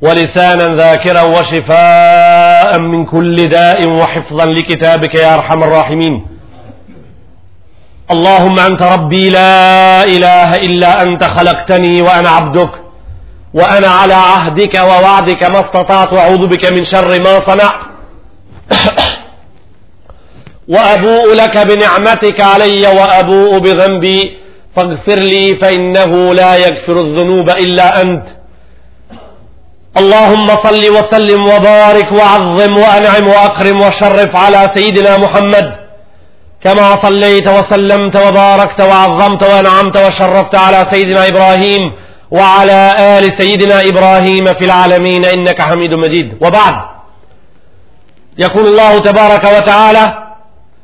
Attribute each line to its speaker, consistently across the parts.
Speaker 1: ولسانا ذاكرا وشفاء من كل داء وحفظا لكتابك يا أرحم الراحمين اللهم أنت ربي لا إله إلا أنت خلقتني وأنا عبدك وأنا على عهدك ووعدك ما استطعت أعوذ بك من شر ما صنعت وأبوء لك بنعمتك علي وأبوء بذنبي فاغفر لي فإنه لا يغفر الذنوب إلا أنت اللهم صل وسلم وبارك وعظم وأنعم وأكرم وشرف على سيدنا محمد كما صليت وسلمت وباركت وعظمت وأنعمت وشرفت على سيدنا إبراهيم وعلى آل سيدنا إبراهيم في العالمين إنك حميد مجيد وبعد يقول الله تبارك وتعالى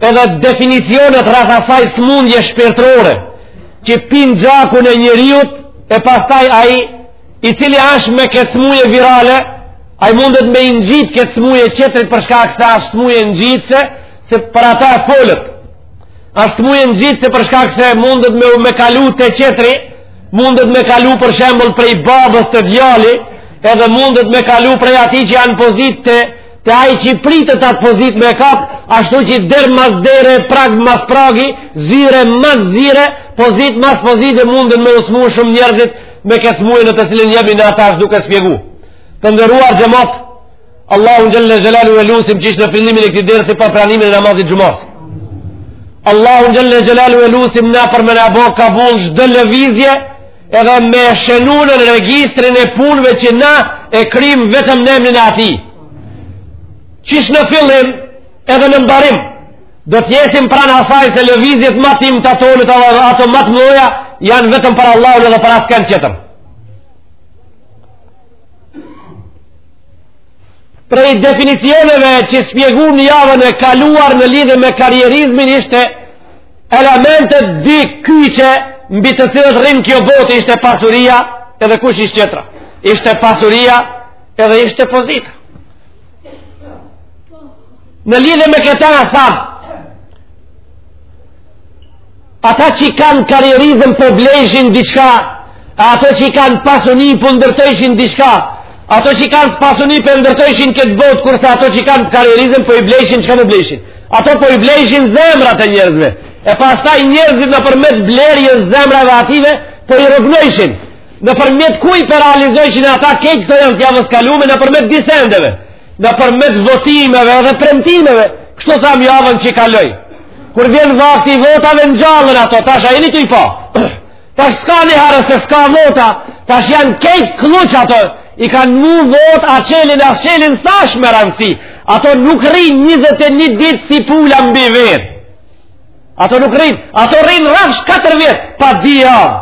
Speaker 1: Edhe definicionet rreth asaj smundje shpirtërore që pin gjakun e njeriut e pastaj ai i cili ashtë me këtë smuje virale, ai mundet me i ngjit këtë smuje tjetrit për shkak se ashtë smuje ngjitëse, se për ata folet. Ashtë smuje ngjitëse për shkak se mundet me me kalu te tjetri, mundet me kalu për shembull prej babës te djali, edhe mundet me kalu prej atij që janë pozitë Te ai që pritet atë pozitë me kap, ashtu që derë mas dere, prag mas pragi, zyre mas zyre, pozitë mas pozite munden me u smu shumë njerëzit me këtë smuje në të cilën jemi na tash duke spjegu. Të nderuar xhemat, Allahun xhel-le xhelaluhu e lusim qish në fillimin e këtij dersi për pranimin e namazit xhumasë. Allahun xhel-le xhelaluhu e lusim na për me na bo kabul çdo lëvizje, Edhe me shenu në regjistrin e punëve që na i kryjmë vetëm në emrin e atij. Qish në fillim edhe në mbarim, do t'jesim pranë asaj se lëvizjet ma t'imta tonat edhe ato ma të mdhaja janë vetëm për Allahun edhe për askënd qetër. Prej definicioneve që spjegum javën e kaluar në lidhe me karierizmin ishte Elementet di kyçe mbi të cilët rrin kjo botë ishte pasuria edhe kush ish qetra? Ishte pasuria edhe ishte pozita. Në lidhe me këta na thamë, ata që kanë karierizëm po blejshin diçka Ato që kanë pasuni po ndërtojshin diçka, ato që kanë pasuni po ndërtojshin këtë botë, kurse ato që kanë karierizëm po i blejshin, çka blejshin? Ato po i blejshin zemrat e njerëzve, e pastaj njerëzit nëpërmjet blerjes zemrave ative po i robnojshin, nëpërmjet kujt po realizojshin ata, kejt kto janë t'javës kalume, nëpërmjet di sendeve, nëpërmjet votimeve dhe premtimeve, kështu thamë javën që kaloi. Kur vjen vakti i votave ngjallen ato, tash a jeni tu i pa. Tash s'ka njëherë se s'ka vota, tash janë kejt klluq ato, i kanë vnu vot a çelin a s'çelin s'ashtë me randësi. Ato nuk rrinë 21 ditë si pula mbi vetë. Ato nuk rrinë, ato rrinë rrafsh 4 vjet pa di javë.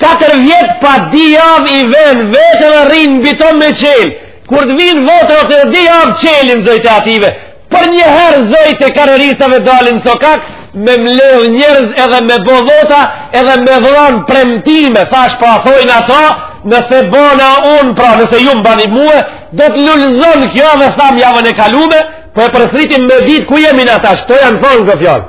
Speaker 1: 4 vjet pa di javë i venë vetë e rrinë mbi to me çelë. Kur të vinë votat ato di javë çelin zojt e ative, Përnjëherë zojt e karieristave dalin sokak, me mledh njerëz edhe me bo vota, edhe me dhan premtime, sa është pra thojnë ato, nëse bona unë, pra nëse ju më bani mue, do të lulëzon kjo edhe thamë javën e kalume, po e përsritim me ditë ku jemi na tash, to janë thonë këto fjalë.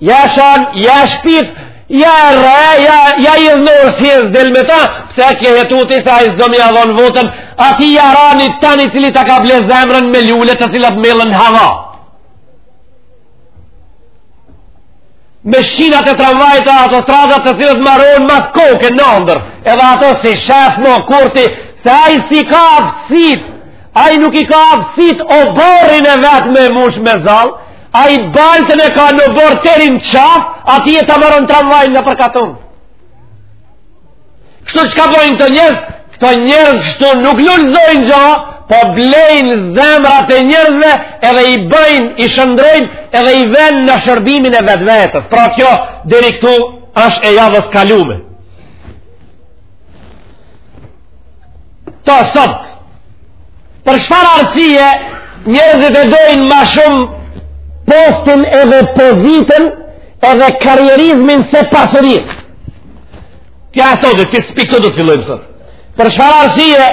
Speaker 1: Ja shan, ja shpif, ja rre, ja, ja idhnur si je s'del me ta, pse e ke hetu ti se ai s'do me ia dhon votën atij jaranit tan i cili ta ka ble zemrën me lulet të cilat mbillen n'hava. Me shinat e tramvajt e autostradat të cilat marojnë mas koke në ondërr, edhe ato s'i shef më kurr ti, se ai s'i ka aftësit, ai nuk i ka aftësit oborrin e vet me mush me zall, Ai baltën e ka në oborr teri në qaf, atje ta maron tramvajn nëpër katun. Kështu çka bojnë këto njerëz, këto njerëz kështu nuk lulëzojnë gjo, po blejnë zemrat e njerëzve edhe i bëjnë, i shëndrrojnë edhe i venë në shërbimin e vetvetes. Pra kjo, deri këtu, është e javës kalume. të sot për çfar arsye njerëzit e dojnë ma shumë postin edhe pozitën edhe karrierizmin se pasurin kja sot e ti spik të do të fillojmë sot për çfar arsye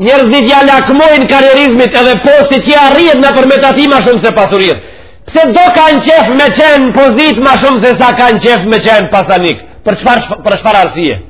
Speaker 1: njerëzit ja lakmojnë karrierizmit edhe postit që arrihet nëpërmjet atij ma shumë se pasurin pse do kanë qef me qenë n'pozit ma shumë se sa kanë qef me qenë pasanik për çfar arsye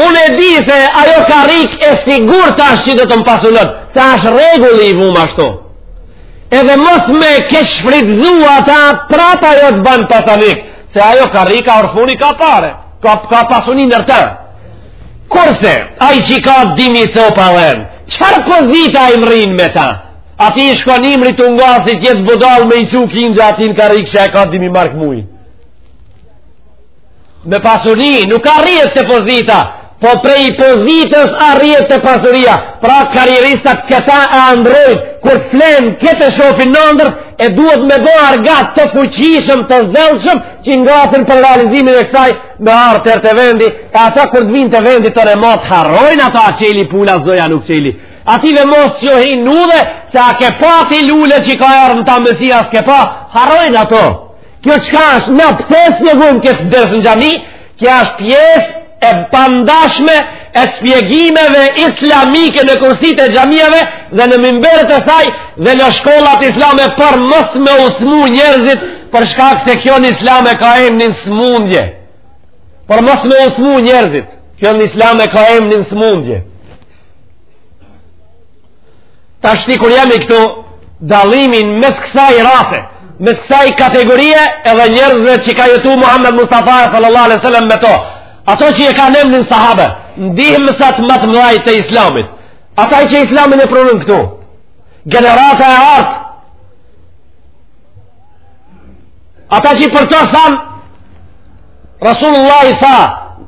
Speaker 1: Unë e di se ajo karrik e sigurt ashtë që do të më pasunon, se ashtë rregulli i vumë ashtu. Edhe mos me keqshfrytëzu ata prap ajo të banë pasanik, se ajo karrik ka orfuni, ka pare, ka, ka pasuni nër ta. Kurse, ai që ka dy mijë copë dhen, çfar pozita i mrrin me ta? Atij i shkon ymri tu nga si t'jetë budall me i që kinja aty n'karrik që e ka dy mijë mark n'muj. me pasuri nuk arrihet te pozita po prej pozitës arrihet te pasuria pra karrieristat këta e andrrojnë kur të flen këtë shofin në ondërr e duhet me bo argat të fuqishëm të zellshëm që nga thën për realizimin e kësaj me ardh te vendi e ata kur të vinë te vendi të remot harrojnë ata a çeli pula zoj a nuk çeli ati dhe mos që hinë nudhe se a ke pa ti lule që ka erë në ta mësia s'ke pa harrojnë ato Kjo çka është na pse shpjegojmë këtë ders në xhami, kjo është pjesë e pandashme e shpjegimeve islamike në kursit e xhamiave dhe në mimberët e saj dhe në shkollat islame për mos me u smu njerëzit për shkak se kjo në islam e ka emnin smundje. Për mos me u smu njerëzit, kjo në islam e ka emnin smundje. Tashti kur jemi këtu, dallimin mes kësaj rase, mes kësaj kategorie edhe njerëzve që ka jetu Muhammed Mustafa sallallahu alejhi sallam me to. Ato që e kanë emrin sahabe, ndihmësat më të mëdhaj të islamit. Ata që islamin e prunën këtu. Generata e artë. Ata që për to thamë, Rasulullahi tha,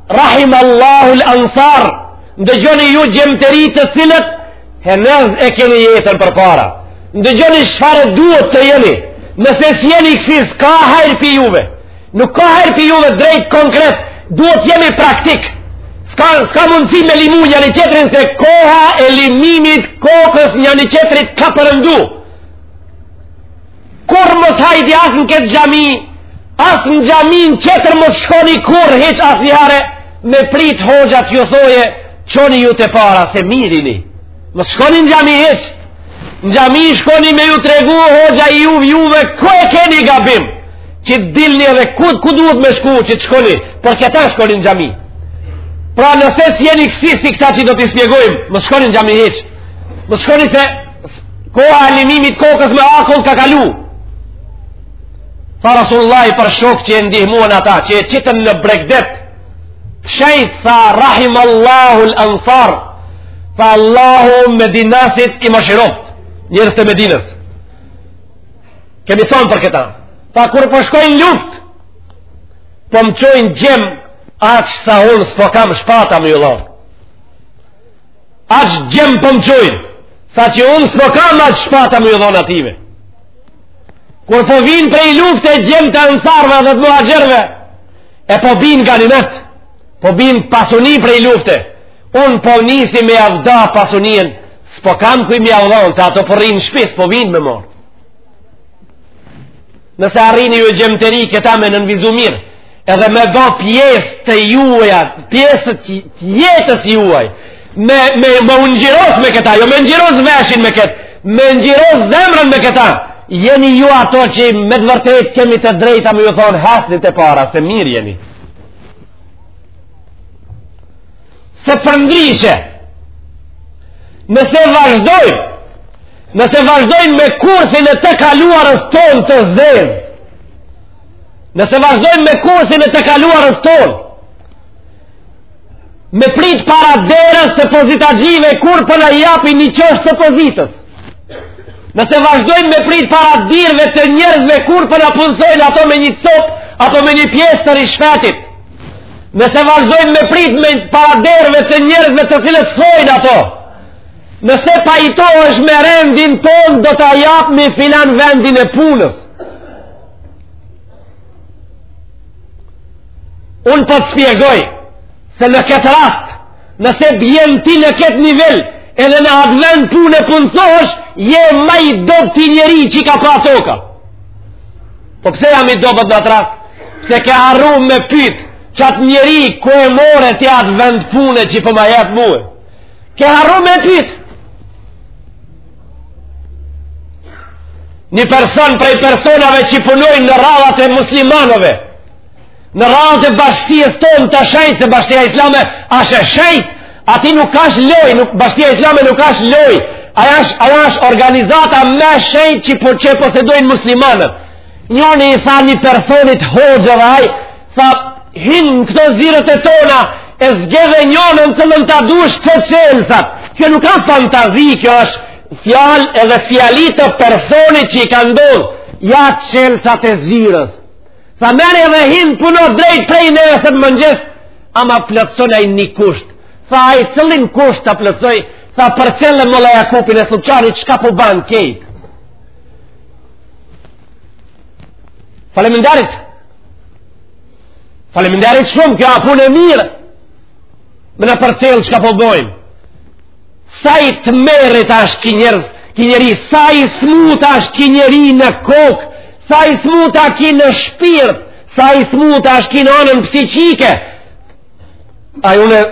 Speaker 1: Rahim Allahu l'Ansar, ndëgjoni ju gjem të ri të cilët, henëz e keni jetën përpara. Ndëgjoni çfarë duhet të jeni, nëse s'jeni kësi, s'ka hajr pi juve. Nuk ka hajr pi juve drejt konkret, duhet jemi praktik. S'ka, s'ka mundësi me limu njani-qetrin se koha e limimit kokës njani-qetrit ka perëndu. Kurrë mos hajdi as në këtë xhami, as në xhami qetër mos shkoni kurrë hiç asnjëherë, me prit hoxha t'ju thojë, çoni ju te para se mirë jeni. Mos shkoni në xhami hiç, në xhami shkoni me ju tregu hoxha juve juve, ku e keni gabim? Që të dilni edhe ku, ku duhet me shku që të shkoni, për këta shkoni në xhami. Pra nëse s'jeni kësi si këta që do t'i spjegojmë, mos shkoni në xhami hiç, mos shkoni se Koha e limimit kokës me akull ka kalu. Tha Rasulullahi për shokë që e ndihmuan ata, që e qitën në bregdet. Shejt tha Rahim Allahu al-Ansar. Tha Allahu Medinasit i mëshiroftë, njerëz të Medinës. Kemi thonë për këta. Tha kur po shkojnë luft, po më çojnë gjem aq sa unë s'po kam shpata me ju Aq gjem po më çojnë, saqë unë s'po kam aq shpata me ju dhon ative. Kur po vinë prej lufte gjem të ansarve dhe të muhaxhirve, e po binë ganimet, po binë pasuni prej lufte, unë po nisi me jav da pasunien, s'po kam kuj me jav dhon, ato po rrinë shpi, s'po vinë me morë. Nëse arrini ju gjem të ri këta me nënvizu mirë, edhe me bo pjesë të juaja, pjesë të jetës juaj, me, me, me u ngjyros me këta, jo me ngjyros veshin me këta, me ngjyros zemrën me këta, jeni ju ato që me të vërtet kemi të drejta me ju thonë hecni te para, se mirë jeni. se përndryshe nëse vazhdojmë nëse vazhdojmë me kursin e të kaluarës tonë të zezë nëse vazhdojmë me kursin e të kaluarës tonë me prit para derës të pozitaxhive kur po na japin një qosh të pozitës nëse vazhdojmë me prit para dirve të njerëzve kur po na punësojnë ato me një copë ato me një pjesë të ryshfetit nëse vazhdojmë me prit me para derëve të njerëzve të cilët thojnë ato, nëse pajtohesh me rendin tonë, do ta japmi filan vendin e punës. Unë po të spjegoj se në këtë rast, Nëse bjen ti në këtë nivel, edhe në atë vend pune punësohesh, je ma i dobti njeri që ka pa toka. Po pse jam i dobët në atë rast? Se ke harru me pyt qat njeri ku e more ti atë vend pune që po ma jep mue. Ke harru me pyt. Një person prej personave që punojnë në radhat e muslimanëve, Në radhat e bashkësisë tonë të shenjtë se bashkësia islame asht e shenjtë, aty nuk ashtë lojë, nuk, bashkësia islame nuk ashtë lojë, ajo ashtë, ajo ashtë organizata ma e shenjtë që, po, që posedojnë muslimanët. Njoni i tha një personit hoxhë edhe ai, tha, hin në këto zyret e tona, e zgjedhe njënën cilën ta dush, qe çelsat, kjo nuk ka fantazi, kjo është fjalë edhe fjali të personit që i ka ndodh, ja çelsat e zyrës. Tha merri edhe hin puno drejt prej nesër mëngjes, ama plotësona një kusht. Tha ai cilin kusht ta plotësoj, tha përcille mulla Jakupin e Sllupçanit, çka po ban krejt. Faleminderit. Faleminderit shumë, kjo a punë e mirë. Me na përcjell çka po bojmë. Sa i tmerrt ashtë ki njerëz, ki njeri, sa i smut ashtë ki njeri në kokë, sa i smut ashtë ki në shpirt, sa i smut ashtë ki në anën psikike. Aj unë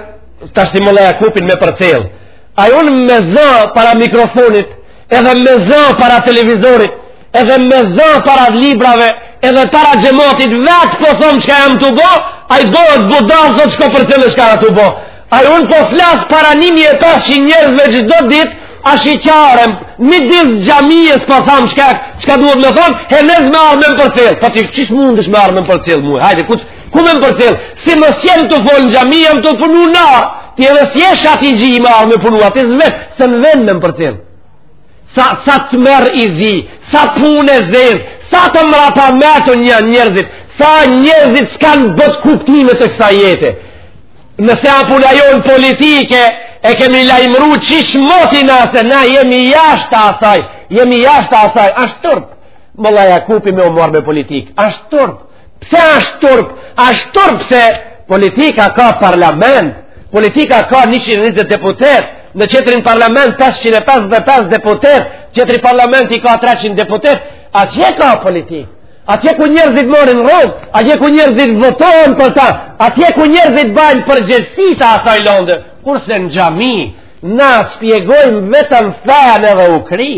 Speaker 1: tashti mulla Jakupin me përcjell. Aj unë me zë para mikrofonit, edhe me zë para televizorit, edhe me zë para librave, edhe para xhematit, vetë po thom çka jam tu bo, ai bëhet budall, zë çka për të në çka tu bo. Aj unë po flas para 1500 njerëzve çdo ditë, ashiqare, midis xhamisë po tham çka, çka duhet me thonë, he nëzë me ardh me më përcjell, po ti qysh mundesh me ardh me më përcjell mue, hajde, ku, ku me më përcjell, si më sjem tu fol në xhami, jam tu punu në, ti edhe s'jesh ati gji i me ardh me punu, aty zë vetë, se në vend me më përcjell. Sa, sa tmerr i zi, sa punë e zezë, sa të mrapambetun janë njerëzit, sa njerëzit s'kanë bot kuptimet e kësaj jete. Nëse a puna jonë politike, e kemi lajmëru qysh moti se na jemi jashtë asaj, jemi jashtë asaj, ashtë turp, mulla Jakupi me u marr me politikë, ashtë turp. Pse ashtë turp? Ashtë turp se politika ka parlament, politika ka 120 deputet, në qetrin parlament 555 deputet, qetri parlament i ka 300 deputet, atje ka politikë. Atje ku njerëzit marrin rrogë, atje ku njerëzit votojnë për ta, atje ku njerëzit bajnë përgjegjësi të asaj lande, kurse në xhami, na spjegojmë vetëm fenë edhe u kry.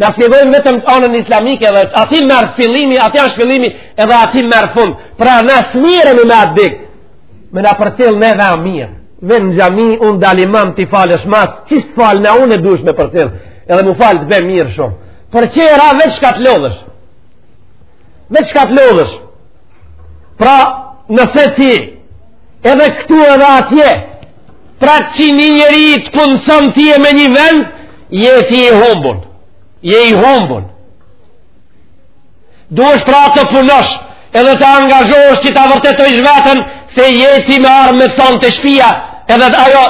Speaker 1: Na shpjegojmë vetëm anën islamike dhe aty merr fillimi, aty është fillimi edhe aty merr fund. Pra na s'mirremi me atë dikë, me na përcjell ne dhe mirë. Dhe në xhami unë dal imam, ti falesh mas, qysh të falna unë e duhesh me përcjell, edhe m'u falë ti be mirë shumë. Për qera veç shka të lodhesh. Veç shka të lodhesh. Pra nëse ti edhe këtu edhe atje, Pra që një njeri të punëson ty me një vend, je ti i humbun. Je i humbun. Duhesh pra të punosh, edhe të angazhohesh që ta vërtetojsh veten, se je ti me armë me të sonë te shpia, edhe ajo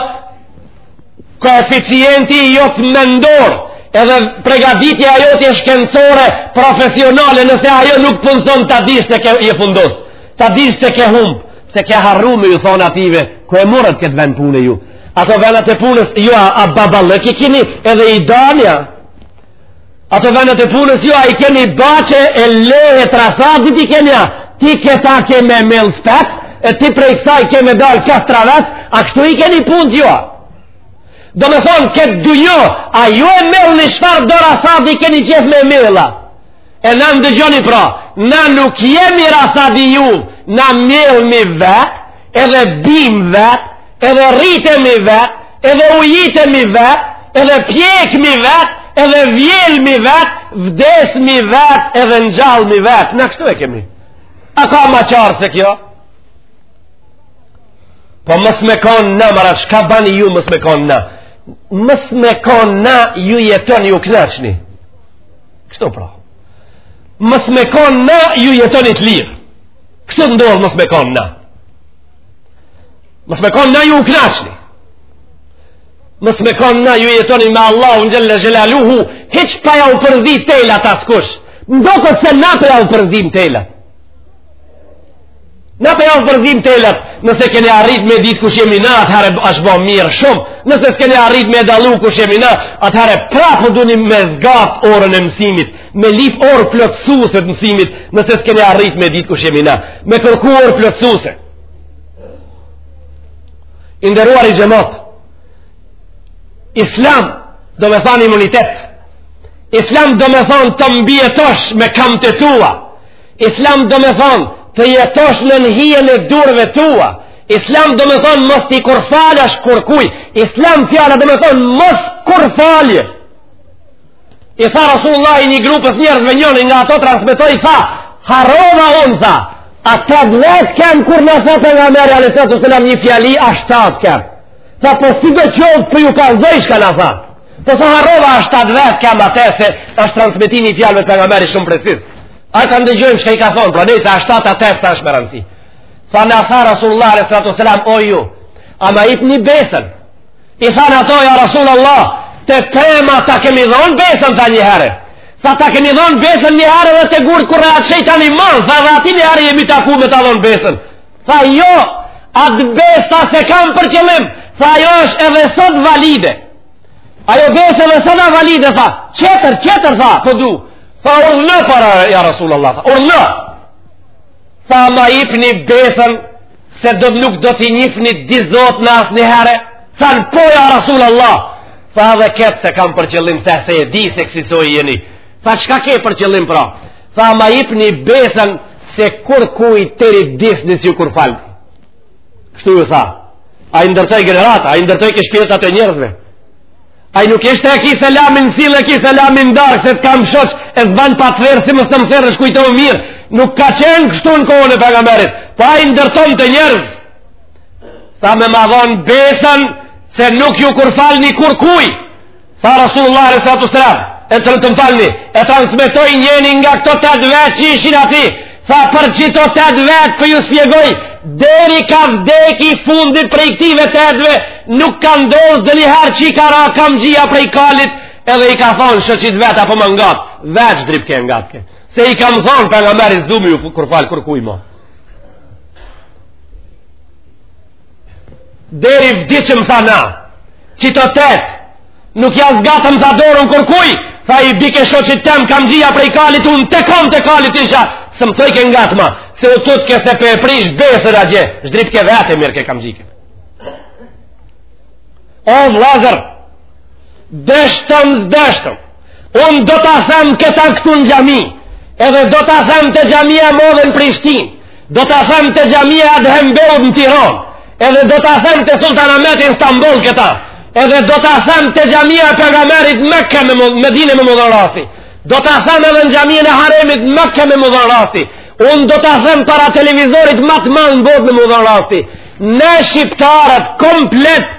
Speaker 1: koeficienti jot mendor, edhe pregaditja jote shkencore profesionale, nëse ajo nuk punëson ta dish se ke u fundosë. Ta dish se ke humb, se ke harru me ju thonë atyve, ku e morët këtë vend pune ju. Ato vendat e punës, ju a, a baballëk i kini edhe i dani a. Ato vendat e punës, ju a i keni bahçe e lehe t'rasadit i keni a, ti këta ke me mjellë spec, e ti prej kësaj ke me dalë kastravec, a kështu i keni punët ju a. Do me thonë, këtë dynja ju e mjellni çfarëdo rasadi keni qef me mjellë E na ndëgjoni pra, na nuk jemi rasadi juv, na mjellmi vet, edhe bim vet, edhe rritemi vet, edhe ujitemi vet, edhe pjekmi vet, edhe vjelmi vet, vdesmi vet, edhe ngjallmi vet. Na kështu e kemi. A ka ma qartë se kjo? Po mos me kon na, mara, shka bani ju mos me kon na? Mos me kon na, ju jetoni, ju knaqni. Kështu pra. Mos me kon na ju jetoni të lirë. Kështu të ndodhë mos me kon na. Mos me kon na ju u knaqni. Mos me kon na ju jetoni me Allahun xhelle xhelaluhu, hiç pa ja u përzi telat askush. M'doket se na po ja u përzim telat. Na po ja u përzim telat, nëse keni arrit me ditë kush jemi na, atëherë është bo mirë shumë. Nëse s'keni arrit me dallu kush jemi na, atëherë prapë duhemi me zgatë orën e mësimit, me lyp orë plotësuese t'mësimit, nëse s'keni arrit me ditë kush jemi na, me kërku orë plotësuese. I nderuari xhemat, islam do me thonë imunitet, islam do me thonë të mbijetosh me kamtë tua, Islam do me thonë të jetosh nën hijen e durve tua. Islam do me thonë mos t'i kurfalesh kurkuj. Islam fjala do me thonë mos kurfal. I tha Rasulullahi një grupës njerëzve njoni nga ato transmetoi tha harrova unë tha. A tetë vetë kemë kur na tha Pejgameri alejhi salatu selam një fjali a shtatë kemë. Tha po si do qoftë po ju kallzoj çka na tha. Po tha harrova a shtatë vetë kemë a tetë se është transmetimi i fjalëve të pejgamberit shumë preciz. A ta ndëgjojmë çka i ka thonë, pra nëse a shtatë a tetë s'është me rëndësi. Tha na tha Rasulullah sallallahu alaihi wasallam o ju, a ma jipni besën? I thanë ato ja Rasulullah, te pema ta kemi dhon besën tha një herë. Tha ta kemi dhon besën një herë dhe te gurt ku rrahet shejtani madh, tha edhe aty një herë jemi taku me ta dhon besën. Tha jo, atë besë s'e kam për qëllim, tha ajo është edhe sot valide. Ajo besë edhe sot a valide, tha, qetër, qetër, tha, po du. Tha urdhno pra, ja Rasul Allah, tha, urdhno. Tha ma jipni besën, se do nuk do t'i njifni dy zotna asnjë herë. Thanë po ja Rasul Allah, tha edhe këtë s'e kam për qëllim, se se e di se kësisoj jeni. Tha çka ke për qëllim pra? Tha ma jipni besën se kurkuj deri t'disni s'ju kurfalni. Kështu ju tha. Ai ndërtoi gjenerata, ai ndërtoi ke shpirtat e njerëzve. Ai nuk ishte e ki selamin sillë, e ki selamin darkë, se të kam shoq, e s'ban pa të thirrë, si mos të më thërrësh kujtoju mirë. Nuk ka qenë kështu në kohën e pejgamberit. Po ai ndërtonte njerëz. Tha me ma dhon besën se nuk ju kurfalni kurkuj. Tha Rasulullah alejhi salatu selam, e të më falni, e transmetoi njëni nga këto tetë vetë që ishin aty, tha për qito tetë vetë po ju shpjegoj, deri ka vdek i fundit prej këtyre vetëve, nuk ka ndodh edhe njëherë që i ka ra kamxhia prej kalit, edhe i ka thonë shoqit vet a po ma ngat, veç zdripke ngatke. Se i kam thonë Pejgamerit s'du me ju kurfal kurkuj mo. Deri vdiqëm tha na, qito tetë, nuk ja zgatëm tha dorën kurkuj, tha i bike shoqit tem kamxhia prej kalit, unë te komt e kalit isha, s'më thojke ngatma, se u tutke se po e prish besën a gjë, zdripke vetë e mirrke kamxhikë. O vllazër, deshtëm s'deshtëm, unë do ta them këta këtu në xhami, edhe do ta them te xhamia e modhe në Prishtinë, Do ta them te xhamia e Et'hem Beut në Tiron, edhe do ta them te Sultan Ahmeti në Stamboll këta, edhe do ta them te xhamia e Pejgamerit Mekke me, Medine me mu dhan rasti, do ta them edhe në xhaminë e Haremit Mekke me mu dhan rasti, unë do ta them para televizorit ma të madh në botë me mu dhan rasti, ne shqiptarët komplet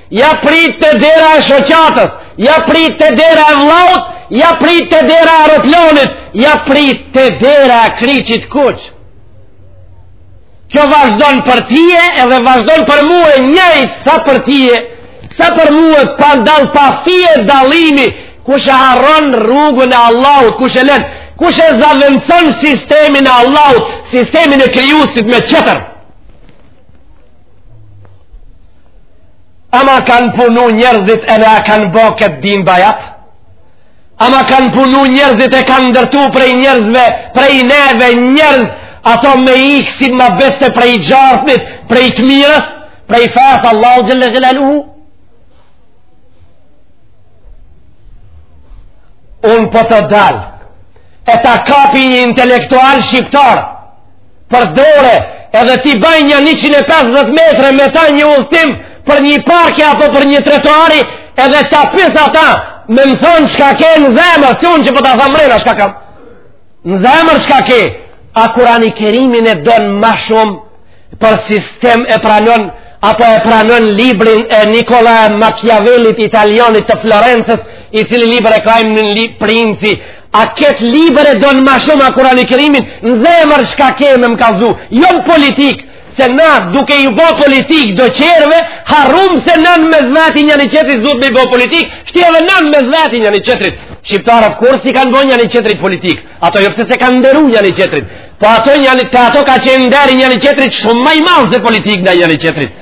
Speaker 1: Ja prit te dera e shoqatës, ja prit te dera e vllaut, ja prit te dera e aeroplonit, ja prit te dera e Kriqit Kuq. Kjo vazhdon për tije edhe vazhdon për mue njëjtë sa për tije, sa për mue pa ndal pa fije dallimi, kush e harron rrugën e Allahut, kush e len, kush e zavendëson sistemin e Allahut, sistemin e krijuesit me qetër. Ama kanë punu njerëzit e na e kanë bo këtë din bajat? Ama kanë punu njerëzit e kanë ndërtu prej njerëzve, prej neve njerëz, ato me ikë si ma beter se prej gjarpnit, prej të mirës, prej fesë Allahut xhel-le xhelaluhu. Unë po të dal, e ta kapi një intelektual shqiptar, për dore edhe t'i baj nja 150 metre me ta një udhëtim për një parke apo për një trotuari edhe ta pis ata me më thonë shka ke në zemër si unë që po ta tham mrena shka kam në zemër shka ke a Kurani Kerimin e don ma shumë për sistem e pranon apo e pranon librin e Nikola Machiavellit italianit të Florencës i cili libër e ka emnin Princi A këtë libër e don ma shumë a Kurani Kerimin, në zemër shka ke me më kallzu, jo me politikë, se na duke ju bo politikë do qerve, harrum se na n'mes veti njani qetrit s'dut me bo politikë, shti edhe na n'mes veti njani qetrit. Shqiptarët kur s'i kanë bo njani qetrit politikë, ato jo pse s'e kanë nderu njani qetrit, po ato njani, te ato ka qenë nderi njani qetrit shumë ma i madh se politikë ndaj njani qetrit.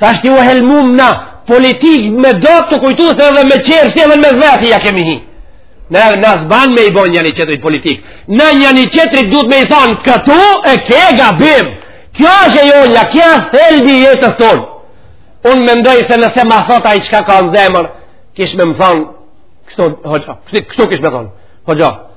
Speaker 1: Tashti u helmum na politikë me do tu kujtu se edhe me qerë shti edhe mes veti ja kemi hi. Na s'ban me i bo njani qetrit politikë. Na njani qetrit duet me i thonë këtu e ke gabim. Kjo është e jona, kjo është thelbi i jetës tonë. Unë mendoj se nëse ma thot ai çka ka në zemër, kish me më thonë, kështu, hoxha, kështu kish me thonë, hoxha,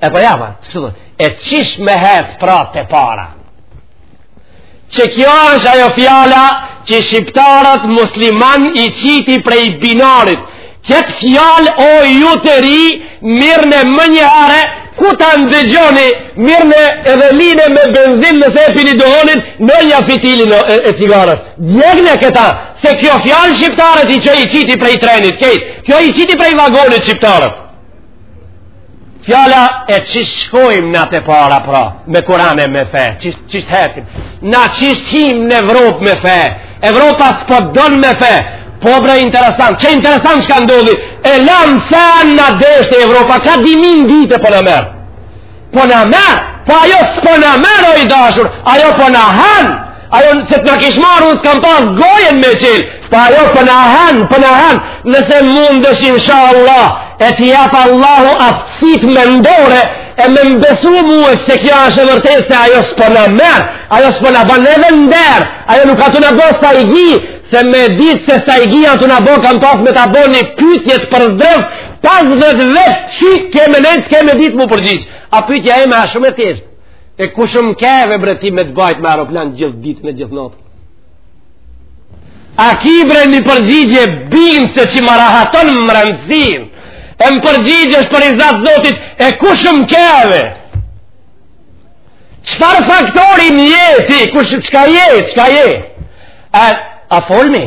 Speaker 1: E po java, të kështu e qish me hec pra te para. Qe kjo është ajo fjala që shqiptarët musliman i qiti prej binarit. Këtë fjalë o ju të ri, mirne menjëhere, ku ta ndëgjoni, mirne edhe line me benzin nëse e pini dohonin, vnonja fitilin e, e, e cigares. Djegne këta, se kjo fjalë shqiptarët i ço, i qiti prej trenit, kejt, kjo i qiti prej vagonit shqiptarët. Fjala e qisht shkojmë na te para pra, me Kuran e me fe, qisht, qisht hecim. Na qisht him në Evropë me fe, Evropa s'po t'don me fe, po bre interesant, qe interesant çka ndodhi, e lamë fenë, na deshte Evropa, ka dimin dite po na merr. Po na merr, po ajo s'po na merr o i dashur, ajo po na han, ajo se të na kish marr, unë s'kam pas gojën me çil, po ajo po na han, po na han, nëse mundesh inshallah, e t'i japë Allahu aftësitë mendore, e me m'besu mue, se kjo është e vërtet, se ajo s'po na merr, ajo s'po na ban neve nder, ajo nuk a tu na bo sajgi, se me ditë se sajgi a tu na bo, kam pas me ta bo një pytje për zdrëvë, Pesdhet vjet që ke me nejtë, s'ke me ditë m'u përgjigj. A pytja jeme a shumë e thjeshtë. E kush më keve bre ti me të bajtë me aeroplan gjithë ditën e gjithë natën. A ki bre një përgjigje bindëse që ma rahaton mrendësinë. E më përgjigjesh për riza të Zotit e kush më keve. Çfar faktori më je ti, kush çka je, çka je. A, a folmi?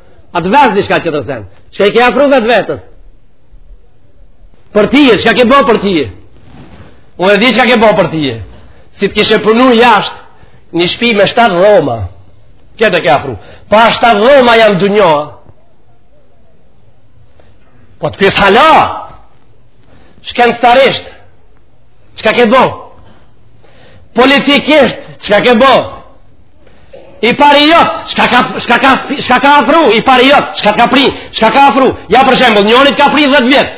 Speaker 1: A të ves një shka çetër sen. Shka i ke afru vetvetes. Për tije, shka ke bo për tije. Unë e di shka ke bo për tije. Si të kishe punu jashtë, një shpi me shtatë dhoma. Këtë e ke afru. Pa shtatë dhoma janë dynja. Po të pyes hala. Shkenctarisht. Shka ke bo? Politikisht, shka ke bo? I pari jot, çka ka çka ka çka ka afru, i pari jot, çka ka pri, çka ka afru. Ja për shembull, njëri ka pri 10 vjet.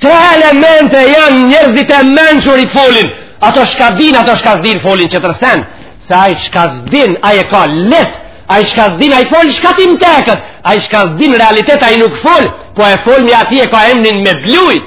Speaker 1: Tre elemente janë njerëzit e mençur i folin. Ato çka din, ato çka s'din folin çetër sen. Se ai çka s'din, ai e ka let. Ai çka s'din, ai fol çka t'i teket. Ai çka s'din realitet ai nuk fol, po e folmja e tij e ka emrin me blujt.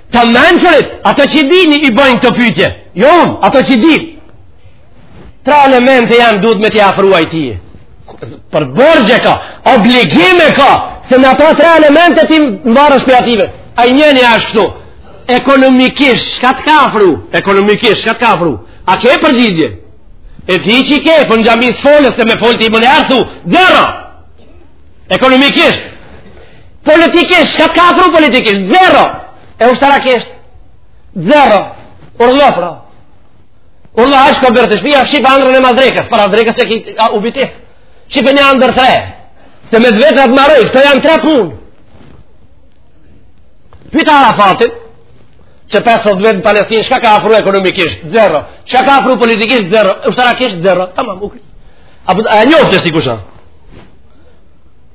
Speaker 1: Të mençurit, ato që i din i bajnë këto pytje. Jo unë, ato që i din. Tre elemente janë duhet me t'i afru ai tije. Për borxh e ka, obligim e ka, se në ato tre elemente ti mvaresh pi atyve. Ai njeni ashtë këtu, ekonomikisht, shka t'ka afru? Ekonomikisht, shka t'ka afru? A ke përgjigje? E di që ke, por po në xhami s'folës, se me folë t'i më në arësu, zero! Ekonomikisht. Politikisht, shka t'ka afru politikisht? Zero. E ushtarakisht? Zero. Urdhno, pra. Urdhno, a shko bre te shpia, shife andrrën mas drekës, para drekës që ki u bitif. Shife një andërr tre. Se me dvetë atë maroj, këto janë tre punë. Pyte Arafatin, që 50 vjet në Palestinë, shka ka afru ekonomikisht? Zero. Shka ka afru politikisht? Zero. Ushtarakisht? Zero. Tamam, u kry. A po e njofte se kush a?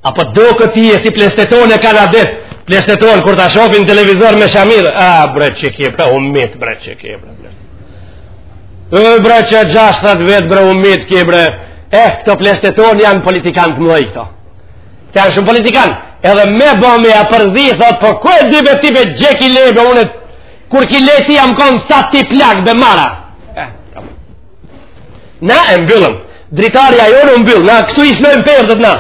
Speaker 1: A po do këtë je si pleqtë ton e kanë adet? Pleqtë ton kur ta shohin në televizor me shami, a bre çike pa u mit bre çike bre. Ë bre çka gjashtë thot vet bre u mit ke bre. Eh, këta pleqtë ton janë politikanë të mëdhej këto. Këta janë shumë politikanë. Edhe me bo me e përzi, thot, po ku e di be ti be gjeki lebe, unë kur ki leti jam konë sa ti plak be mara. Na e mbyllëm. Dritarja jonë u mbyll. Na këtu i lshojmë perdet na.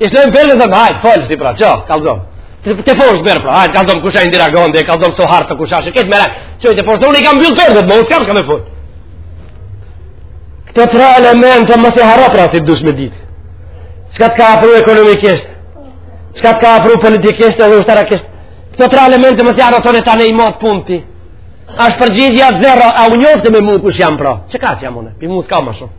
Speaker 1: I lshojmë perdet dhe hajt, fol ti pra, ço, kallzom. Ti të folsh bre pra, hajt kallzom kush a Indira Gandi, kallzom Suharto kush a, që ke merak. Çou të folsh, unë i kam mbyll perdet, ma unë s'kam me fol. Këto tre elemente mos e harro pra si dush me ditë. Çka të ka afru ekonomikisht? Çka të ka afru politikisht edhe ushtarakisht? Këto tre elemente mos e harro tonë tani i mot punti. Asht përgjigja zero, a u njofte me mu kush jam pra? Çka jam une? Pi mu s'ka ma shumë.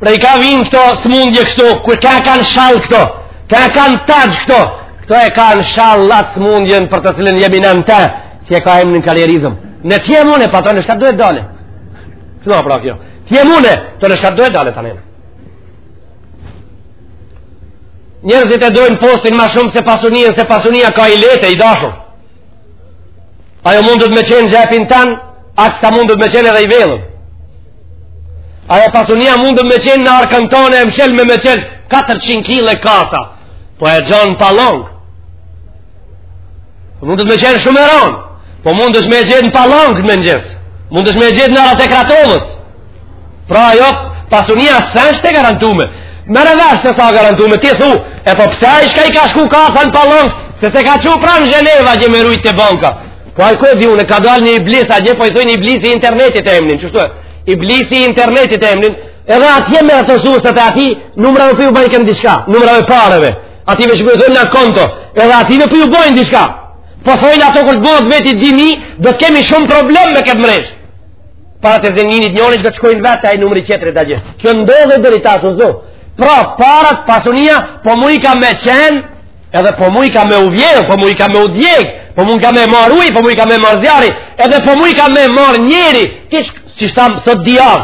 Speaker 1: Prej ka vinë këto smundje kështu, ku ka e kanë sjellë këto, ka kanë tajë këto, këto e kanë sjellë atë smundjen për të cilën jemi në të, që e ka emnin karierizëm. Të jem une, pa të në shkatë duhet dole. Këtu në pra kjo. Të jem une, të në shkatë duhet dole të nëjnë. Njerëzit e dojnë postin ma shumë se pasuninë, se pasunia ka illete, i dashur. Ajo mundet me qenë n'xhepin tand, aqë ta mundet me qenë edhe e vjedhun. Ajo pasunia mundet me qenë në arkën tande e mshelë me me qenë 400 kile kasa, po e gjonë n'Pallangë. Mundet me qenë shumë e ronë, po mundesh me gjetë në Pallangë me u gjetë. Mundesh me gjetë në arat e Kratovës. Pra jo, pasunia s'është e garantume. Merr vesh, s'a garantume, ti thu, e po pse ai çka i ka shku kasa në Pallangë, se s'e ka çu pra në Gjenevë atje me rujtë te banka. Po a i kërë dhjune, ka dalë një iblis, atje po i thujnë iblis i internetit e emnin, qështu e? Iblis i internetit e emnin, edhe atje me atë suset e ati, numra ve po ju bëjka diçka, numrave pareve. Ative që përëthojnë në konto, edhe ative po ju bojnë diçka. Po thojnë ato kur të bëhet viti dy mijë, do të kemi shumë problem me këtë merr vesh. Paret e zenginit njërë që do të shkojnë vetë, ai numri tjetri të gjithë. Kjo ndodh edhe rita së zdo. Pra, parat, pasunia, po mujka me qenë, edhe po mujka me u vjedhë, po mujka me u djegë, po mujka me marrë uji, po mujka me marrë zjarri, edhe po mujka me marrë njeri, ti shkë, që shtamë sot diavë,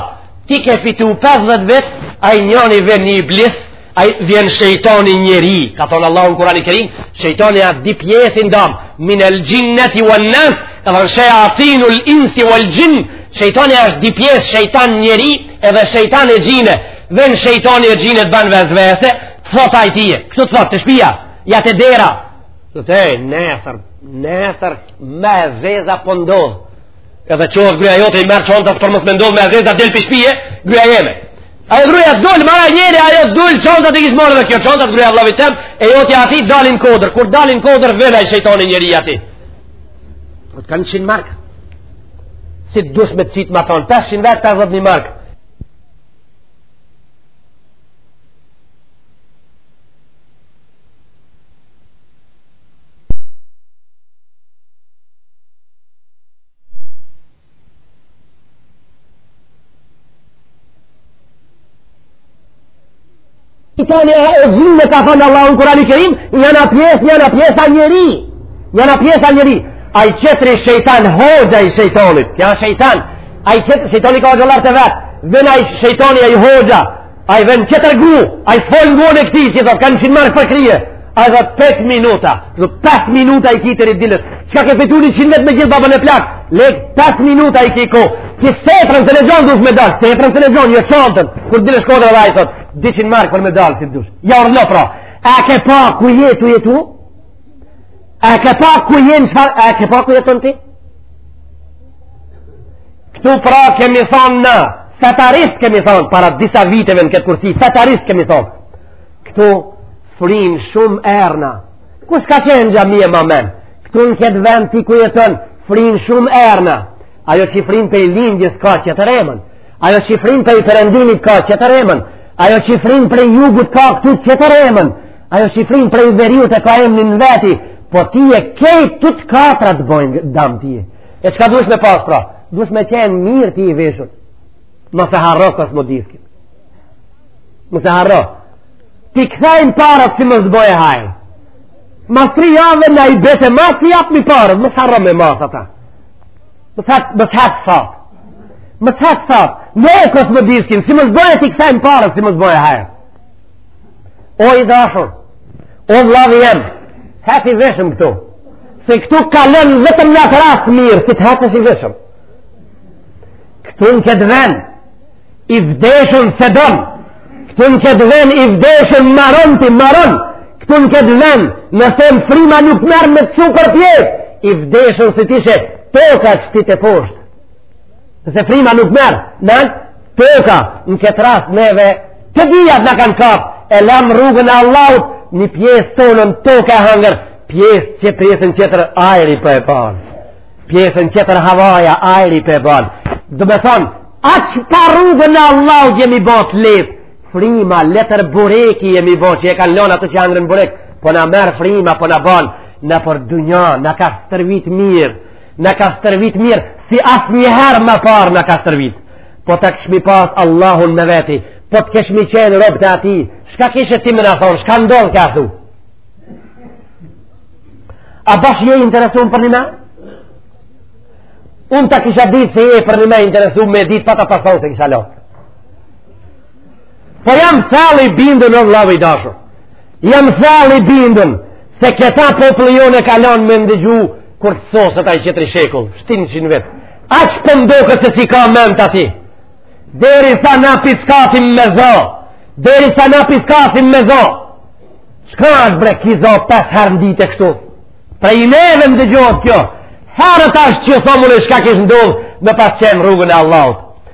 Speaker 1: ti ke fitu 50 vjet, ai njëri vjen një iblis, Ai vjen shejtani njeri, ka thon Allahu në Kur'anin e Kerim, shejtani asht di pjesë i ndam, min el jinnati wan nas, ka thon shayatinul insi wal jin, shejtani është di pjesë shejtan njeri edhe shejtan exhin. Vjen shejtani exhin të ban vezvese, të thot ai ti, kështu të thot te shpia, ja te dera. Do të thënë, nesër, nesër ma e zeza po ndodh. Edhe çohet gruaja jote i merr çantat për mos me ndodh ma e zeza del pi shpie, gruaja jeme. Ajo gruja dul, mara njëri, ajo dul, çantat i kish marrë edhe kjo, çantat gruja vllavit tem, e jotja ati dalin kodër, kur dalin kodër, vjen ai shejtani njeri ati. Po të ka njiqin marka. Si të dush me të qitë matanë, 500 vetë, 50 një markë.
Speaker 2: Tani exhin ka thonë Allahu në Kurani Kerim, janë a pjesë, janë a pjesë a njeri, janë a pjesë a njeri. Ai qetri shejtan, hoxha i shejtanit, kja shejtan, ai qetri shejtani ka hoxhallarët e vet, vjen ai shejtani ai hoxha, Ai vjen qetër gru, ai fol në gru e këti që i thotë, ka njëqind marka për krye. Ai thotë 5 minuta, dhe 5 minuta i kitër i dilës. Çka ke fitu njëqind vjet me gjithë babën e plakë? Lekë 5 minuta i kiko. Ti setrën të legjon dush me dalë, setrën të legjon, një çantën. Kur del kodër edhe ai thotë, dyqind marka për me dalë, si të dush. Ja urdhno pra, a ke pa ku jeton, jeton? A ke pa ku jenë, a ke pa ku jeton ti? Këtu pra kemi thonë në, fetarisht kemi thonë, para disa viteve në këtë kursi, fetarisht kemi thonë. Këtu frin shumë erna. Kush ka qenë n'xhamie ma men? Këtu në këtë vend ti ku jeton, frin shumë erna. Ajo qi frin prej lindjes ka qetër emën. Ajo qi frin prej perëndimit ka qetër emën. Ajo qi frin prej jugut ka këtu qetër emën. Ajo qi frin prej veriut e ka emnin në veti, po ti e kej të të katra të bojnë dam ti e. E çka duhesh me pas pra? Duhesh me qenë mirë ti i veshur. Mos e harro së asë më diskin. Mos e harro. Ti këthajnë paret si më zboj e hajnë. Ma sri jave në i bete ma si japë mi paret. Mos e harro me ma sa ta. Mos e harro me ma sa Më të hëtë thëtë, me e kësë më diskin, si më zbojë e ti kësajnë parë, si më zbojë e hajë. O i dashur, o vllavi jem, hec i veshëm këtu, se këtu kalon vetëm në atë rast mirë, si të hecsh i veshëm. Këtu në këtë ven, i vdeshun s'e don, këtu në këtë ven, i vdeshun maron ti maron, këtu në këtë ven, në them frima nuk merr me të cukër pjesë, i vdeshun si t'ishe, toka që ti të poshtë. se frima nuk merr nga toka në këtë rast neve të dyjat na kanë kap e lam rrugën e Allahut një pjesë tonën toka e hangër pjesë pjesën qetër ajri po e ban pjesën qetër havaja ajri po e ban domethanë aq pa rrugën e Allahut jemi bo të leht frima letër bureki jemi bo që e kanë lon ata që hangrën burek po na merr frima po na ban nëpër dunja na ka stërvit mirë Na ka stërvit mirë, si asnjëherë ma parë na ka stërvit. Po ta kishmi pas Allahun me veti, po të kishmi qenë robtë e atij, shka kishe ti me na thonë, shka ndonë ka thu? A bash je interesun përnime? Unë ta kisha ditë se je përnime interesu me ditë, pa të pasonë se kisha lotë. Po jam thellë i bindun o vlla i dashur. Jam thellë i bindun se këta populli jonë e ka lon me ndëgju Kur të shosh ata i qetri shekull, shtinshin vetë, aq po ndoket se s'i ka mend te atij, derisa na piskasim me zo, derisa na piskasim me zo, çka është bre ky zo pesë herë në ditë e kështu, prej neve në dëgjohet kjo, herët ashtë që thomë shka kish ndodh, me pas qenë rrugën e Allahut.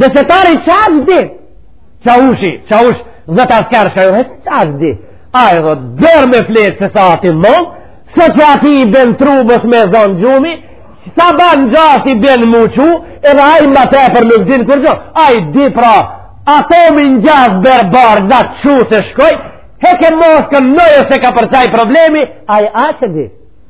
Speaker 2: Desetari qaq di. Çaushi, çaush, desetar asker shka ju, qaq di. Ai e ka dert me flet se sa ati më, se që atij i bjen trubës me zonë gjumi, sa ban gjashtë i bjen m'u çu, edhe ai ma tepër nuk din kurgjo, ai di pra, atomi në gjashtë berbarë, dhe të çu se shkoj, heke moskën nëjë se ka përcaj problemi, ai aq di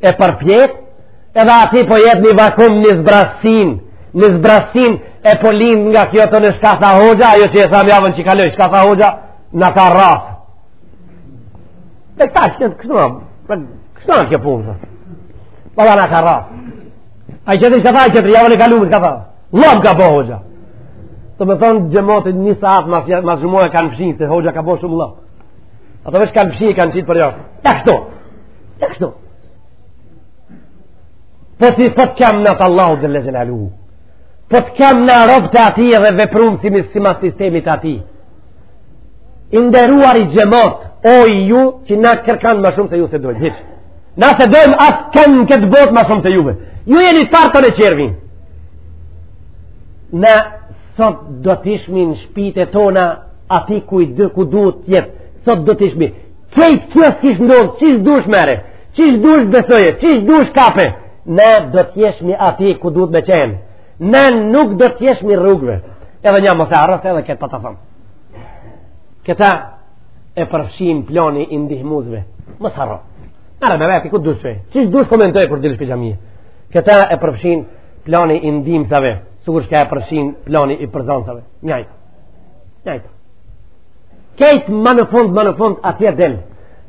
Speaker 2: e përpjet, edhe aty po jet një vakum një zbrazni, një zbrazni e po lind nga kjo të në shka tha hoxha, ajo që e thamë javën që kaloi, shka tha hoxha, na ka rraf. E këta që këtë kështu amë, kështu amë kjo punë, po da na ka rraf. Ai qetër shka tha, i qetër javën e kalume, shka tha, lëmë ka bo hoxha. Domethonë xhemati një saat mas, mas xhumaje kanë fshi, se hoxha ka bo shumë lëmë. Ato veç kanë fshi, kanë qit përjashtë. Ja kështu. Ja kështu. Po ti po të kam na te Allahu xhelle xhelaluhu. Po të kam na robtë e atij dhe veprum si simas sistemit të atij. I nderuari xhemat, o ju, që na kërkan ma shumë se ju s'e dojmë. Hiç. Na s'e dojmë askën në këtë botë ma shumë se juve. Ju jeni tartën e qervin. Na sot do të ishmi në shpitë tona aty ku i dë ku duhet jetë. Sot do të ishmi. Kejt kjo s'kish ndodhë, qish dush merre, qish dush besoje, qish dush kape, ne do t'jeshmi ati ku duhet me qenë, ne nuk do t'jeshmi rrugve, edhe një mos harro, edhe këtë po ta thom. Këta e përfshin plani i ndihmuesve, mos harro. Arë me veti, ku dush çoje, qish dush komentoje për dilë shpëgja mije. Këta e përfshin plani i ndihmësave, sikur çka e përfshin plani i përzanësave. Njajtë. Njajtë. Kejt ma në fund, ma në fund, atje del.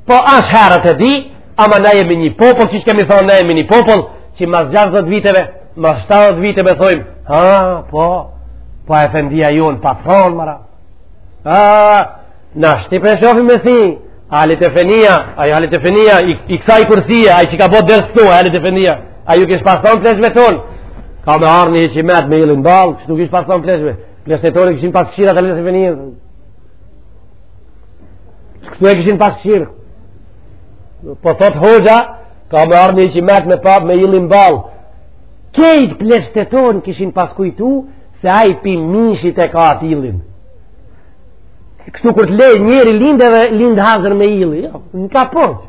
Speaker 2: Po ashtë herët e di, ama na jemi një popull, qish kemi thonë, na jemi një popull, që mas 60 viteve, mas 70 viteve, thojmë, ha, po, po efendia jonë pat thon, more. Ha, nashti p'e shofim me si, Halit efenia, ai Halit efenia, i, i kësa i kërësia, ai që ka bo ders këtu, Halit efenia, ai u kish pas thon pleqve tonë, ka me ardh ni hiqimet me illin n'ballë, kështu u kish pas thon pleqve, pleqve tonë, kish pas këshillat, Halit efenia, Kështu e kishin pas këshillë. Po thot hoxha, ka me ardh ni hiqimet me pap me illin n'ball. Kejt pleqt e tonë kishin pas kujtu, se ai pi mishit e ka atë illin. Kështu kur të lej njeri lind edhe lind hazër me illi, jo, në kapuç.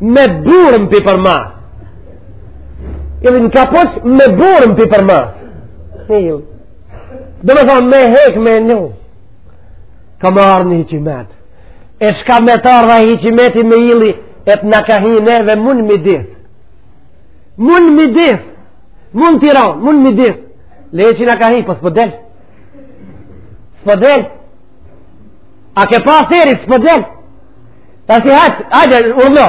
Speaker 2: Me burmë pi përmas. Illi në kapuç, me burmë pi përmas. Me illi. Domethonë me hek me një Ka me ardh një hiqimet E çka me të ardh dhe hiqimeti me illi E të na ka hi neve mu n'midis Mu n'midis Mu n'tru mu n'midis Leje që na ka hi po s'po del S'po del A ke pa seri s'po del Ta si hajtë Ajde urdhno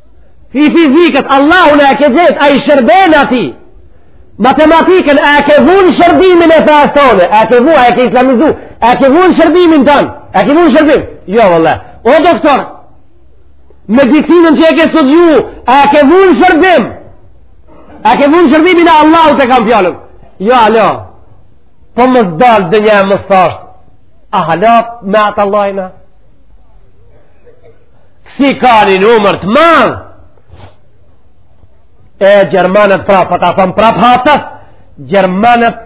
Speaker 2: I fizikët, Allahun a e ke gjet, a i shërben atij. Matematikën, a e ke vu në shërbimin e fesë tone, a e ke vunë, a e ke islamizu, a e ke vu në shërbimin tanë, a e ke vunë shërbimin. Jo, vëlla, o doktor, medicinën që e ke studiu, a e ke vu në shërbim, a e ke vu në shërbimin e Allahut e kam fjalën. Jo, alo, po më zdalë dhe një e më stashtë, a halap me atë Allahina, si ka një numër të madh e gjermanët pra po ta thom prap haptas gjermanët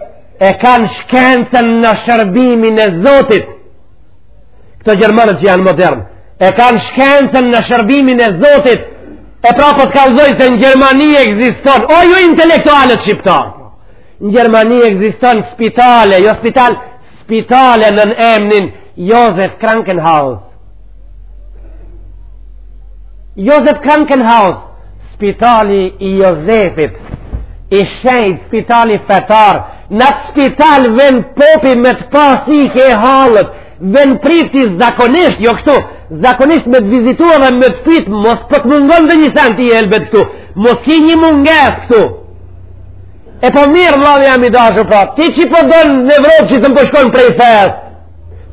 Speaker 2: e kanë shkencën në shërbimin e Zotit këto gjermanët që janë modern e kanë shkencën në shërbimin e Zotit e pra po të kallzoj se në Gjermani ekziston o ju intelektualet shqiptar në Gjermani ekziston spitale jo spital spitale nën emnin Josef Krankenhaus Josef Krankenhaus spitali i Josefit i shenjt spitali fetar në atë spital vjen popi me të pa si i ke hallet vjen prifti zakonisht jo kështu zakonisht me të vizitu edhe me të pyt mos po të mungon ndonjë send helbet këtu mos ki një mungesë këtu E po mirë vllau jem i dashur pra. Ti çi po don në Evropë që të më po shkon prej fesë.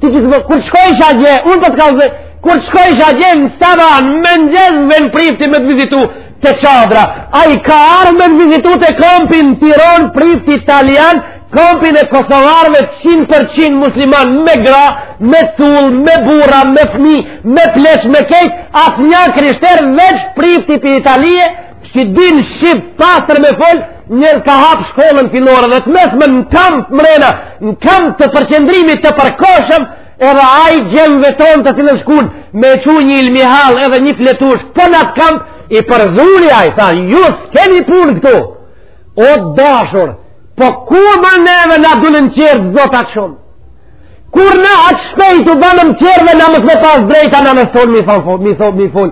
Speaker 2: Ti çi po kur t'shkojsh atje, un po të kallxoj kur t'shkojsh atje në sabah, menjëherë vjen prifti me të vizitu te çadra. Ai ka ardhur me vizitu te kampi në Tiron prift italian, kampin e kosovarëve 100% musliman me gra, me tull, me burra, me fëmijë, me pleq, me kejt, asnjë krishter veç prifti prej Italie Qi din shqip pastër me fol, njërë ka hap shkollën fillore dhe të mesme në kamp mrena, në kamp të përqendrimit të përkohshëm, edhe ata djemt e tonë të cilët shkun me çu një ilmihal edhe një fletush, po në atë kamp i përzuri ai, tha, ju s'keni punë këtu, o dashur, po kur ma neve na dulën tjerët zotat shumë? Kur na atë shpejt u banëm qërëve na mos me pas drejta në mes tonë me fol,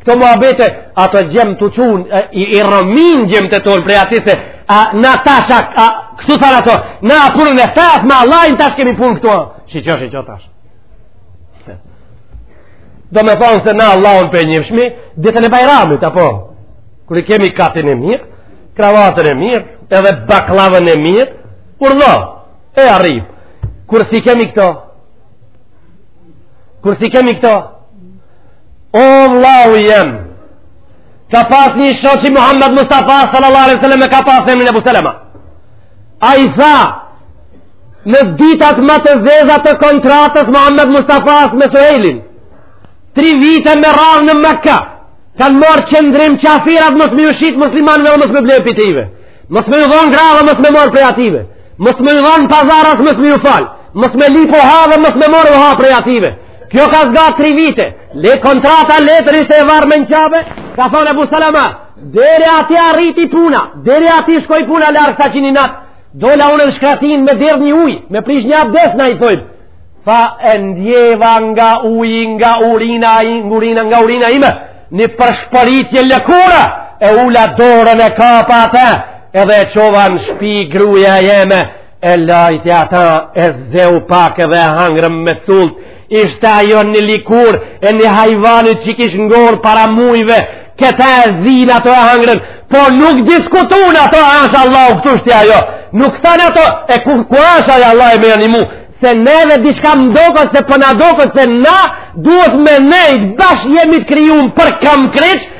Speaker 2: Këto muhabete, ata djem të çunë, i, i rëmin djemtë tonë prej aty se, a na tash, a kështu tha ato, na punën e thas, ma lajnë tash kemi punë këtu, shi që shi që tash. Do me thonë se na Allahun po e njifshmi, ditën e bajramit, apo, kur i kemi katin e mirë, kravatën e mirë, edhe baklavën e mirë, urdhno, e harrojmë, kur s'i kemi këto, kur s'i kemi këto, O vlau jem, ka pas një shok i Muhammed Mustafa sallallahu alaihi wasallam ka pas emrin Abu Salama. Ai tha, në ditat më të zeza të kontratës Muhammed Mustafa me Suhejlin, tri vite me radhë në Mekka, kanë marrë qëndrim qafirat mos me ju shitë muslimanëve dhe mos me ble prej tyve, mos me ju dhonë gra dhe mos me marrë prej atyve, mos me ju dhonë pazar as mos me ju folë, mos me lyp uha dhe mos me marrë uha prej atyve, Kjo ka zgat tri vite, le kontrata letër ishte e varme në Qabe, ka thonë Ebu Salama, deri aty arriti puna, deri aty shkoi puna larg sa qi ni natë, dola unë në shkratin me derdh një ujë, me prish një abdes na i thojmë, tha e ndjeva nga uji, nga urina, nga urina, nga urina ime, një përshpëritje lëkura, e ula dorën e kapa atë, edhe e çova në shpi gruja jeme, e lajti ata e zeu pak edhe e hangrën me cullt, ishte ajo një lëkurë e një hajvanit që kish ngordh para mujve, këta e zinë ato e hangrën, po nuk diskutun ato asht Allahu këtu, asht a jo, nuk than ato e ku, ku asht ai Allah e me janë i mu, se neve diçka m'doket se po na po doket se na duhet me nejt, bash jemi të krijun për kamkryq,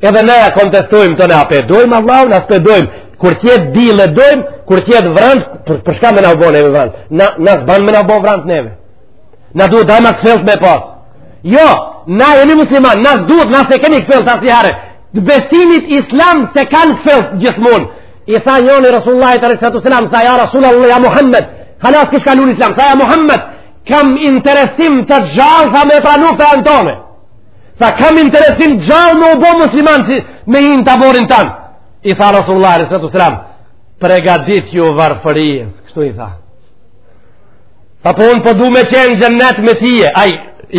Speaker 2: Edhe ne e kontestojmë të ne a pe dojmë Allahun, a s'pe dojmë. Kur t'jetë diell e dojmë, kur t'jetë vranët, për, për çka me na bo neve vranët? Na, na s'ban me na bo vranët neve. Na duhet daima kthjellët me pasë. Jo, na jemi musliman, na s'duhet, na s'e kemi kthjellët asnjiherë. Të besimit islam s'e kanë kthjellët gjithmonë. I tha njëni Rasullullahit alejhi salatu selam, tha ja Rasullullah, ja Muhammed, hala s'kish kalu n'islam, tha ja Muhammed, kam interesim të gjallë, tha me pranu këtë anë tonde. Tha kam interesim të gjallë me u bo musliman që me hi në taborin tand. I tha Rasullullah alejhi salatu selam, pregaditju varfërisë, kështu i tha. Tha po unë po du me qenë n'xhennet me tije, ai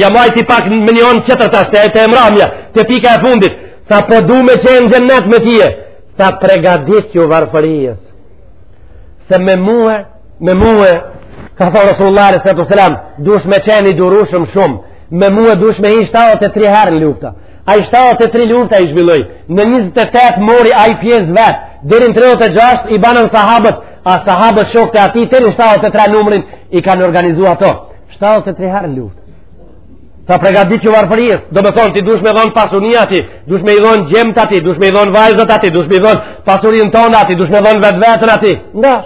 Speaker 2: ja majti pak me një anë tjetër tashti, ai te e mramja, te pika e fundit, tha po du me qenë n'xhennet me tije, tha pregaditju varfërisë, se me muë, me muë ka thonë Rasulullah alejhi salatu selam dush me qenë i durushëm shumë me muë dush me hi 73 herë në lufta ai 73 lufta i zhvilloi në 28 mori ai pjesë vetë deri n'36 i banën sahabët as'habët shokët e tij deri n' 73 numrin i kanë organizu ato 73 herë në lufta Tha pregaditju varfërisë, do me thonë ti dush me dhonë pasuninë aty, dush me i dhonë djemt aty, dush me i dhonë vajzat aty, dush me i dhonë pasurinë tonde aty, dush me dhonë vetveten aty. Ndash.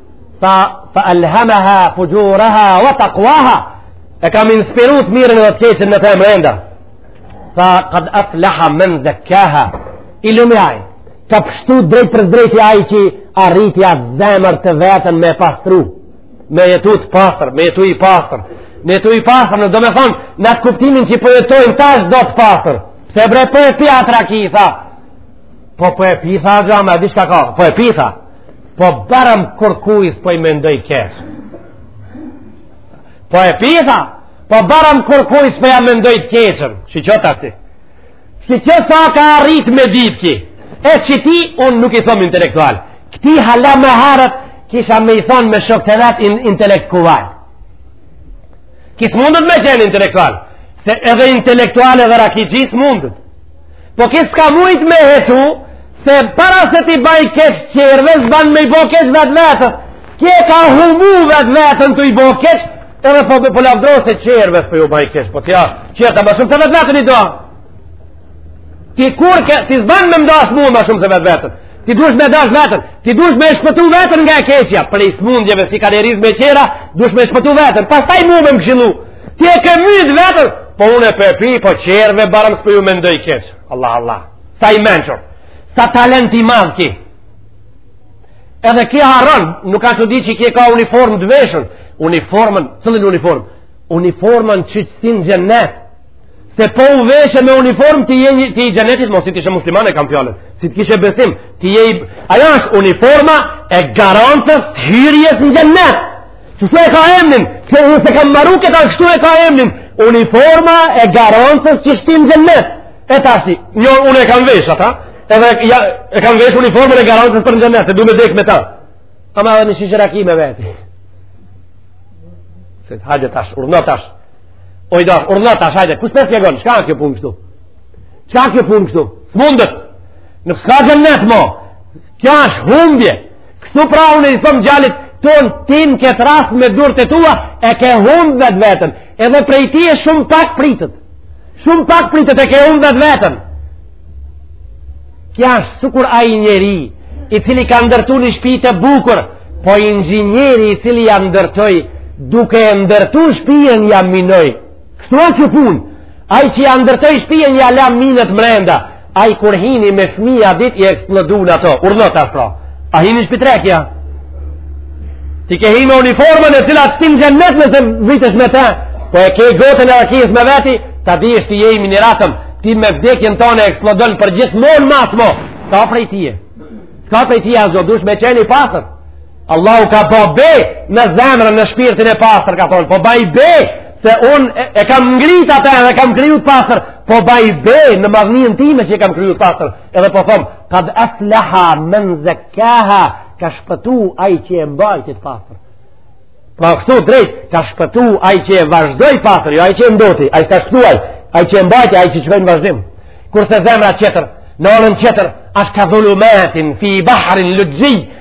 Speaker 2: tha fa alhamaha fujuraha wa taqwaha e kam inspiru të mirën dhe të keqen në të mbrenda tha qad aflaha man zakkaha i lumi ai ka pshtu drejtpërdrejti ai që arriti zemër të vetën me pastru, me jetu të pastër, me jetu i pastër, me jetu i pastër, në do me thonë, në atë kuptimin që po jetojnë, po tash do të pastër, pse bre po e pi atë raki, tha, po po e pi, tha, gjama, diçka ka, po e pi, tha, po barem kurkujt s'po i mendoj keq po e pi tha po barem kurkujt s'po ja mendoj të keqen shiqo tash ti shiqo sa ka arrit me dit ky e qetij unë nuk i thom intelektual këtij hala me harët kisha me i thonë me shok të vet in, intelektual ky s'mundet me qenë intelektual se edhe intelektual edhe rakixhi s'mundet Po ky s'ka mujt me hetu, se para se t'i baj keq tjerve, s'ban me i bo keq vetvetes. Ky e ka humb vetveten tu i bo keq, edhe po, po lavdrohet se tjerve s'po ju baj keq, po tja, tjert ma shumë se vetveten i do. Ti kur ke, ti s'ban me m'dash mu ma shumë se vetveten. Ti dush me dash veten, ti dush me shpëtu veten nga keqja, për i smundjeve si ka me tjera, dush me shpëtu veten, pastaj mu me më Ti e ke myt veten, po unë e përpi, po tjerve barem s'po ju mendoj keq. Allah, Allah, sa i mençëm, sa talent i madh ky. Edhe ky harron, nuk ka të di që ky ka uniformë të veshun, uniformën, cilën uniformë, uniformën që të shtin në xhennet, se po u veshe me uniformë ti, je, ti i xhennetit, masi ti ishe muslimane kampionën, si ti kishe besim, ti je i... Ajo është uniforma e garancës hyrjes në xhennet, Që se e ka emnin, që unë s'e kam maru këta, kështu e ka emnin, uniforma e garancës që t'shtin n'xhennet. E ta shti, një unë e kam vesh, ata, edhe ja, e kam vesh uniformën e garancës për në xhennet, se du me dek me ta. Ama edhe një shishe raki me veti. Se të hajde tash, urdhno tash. Oj da, urdhno tash, hajde, kush po e shpjegon, shka kjo punë kështu? Shka kjo punë kështu? S'mundet, nuk s'ka xhennet mo, Kjo është humbje. Këtu pra unë i thom djalit tonë ti n'këtë rast me durt e tua e ke humb vetveten. Edhe prej tije shumë pak pritet. Shumë pak pritet e ke humb vetveten. Kjo është sukur ai njeri i cili ka ndërtu një shpi të bukur, po inxinjeri i cili ja ndërtoj duke e ndërtu shpijen ja minoj. Kështu është kjo punë. Ai që ja ndërtoi shpijen ja la minat mrenda. Ai kur hini me fëmi a dit i eksplodon ato. Urdhno tash pra. A hini shpitrekja? Ti ke hini me uniformën e cila t'shtin n'xhennet me të vdesh me të. Po e ke gotën e rakisë me veti, ta di është ti je i minirat. Ti me vdekjen tane eksplodon për gjithmonë ma s'mo. Ka prej tije. Ka prej tije asht dush me qenë i pastër. Allahu ka bo be në zemrën në shpirtin e pastër, ka thonë, po baj be se unë e, e kam ngrit atë edhe e kam kriju të pastër, po baj be në madhninë time që e kam kriju të pastër, edhe po thonë, kad aflaha men zekkaha, ka shpëtu aj që e mbajti pastër. Pra kështu drejt, ka shpëtu aj që e vazhdoj pastër, jo aj që e ndoti, aj s'ka shpëtu aj, aj që e mbajti aj që çon vazhdim. Kurse zemra tjetër, në anën tjetër, ashtë ka dhulumatin, fi bahrin luxhij,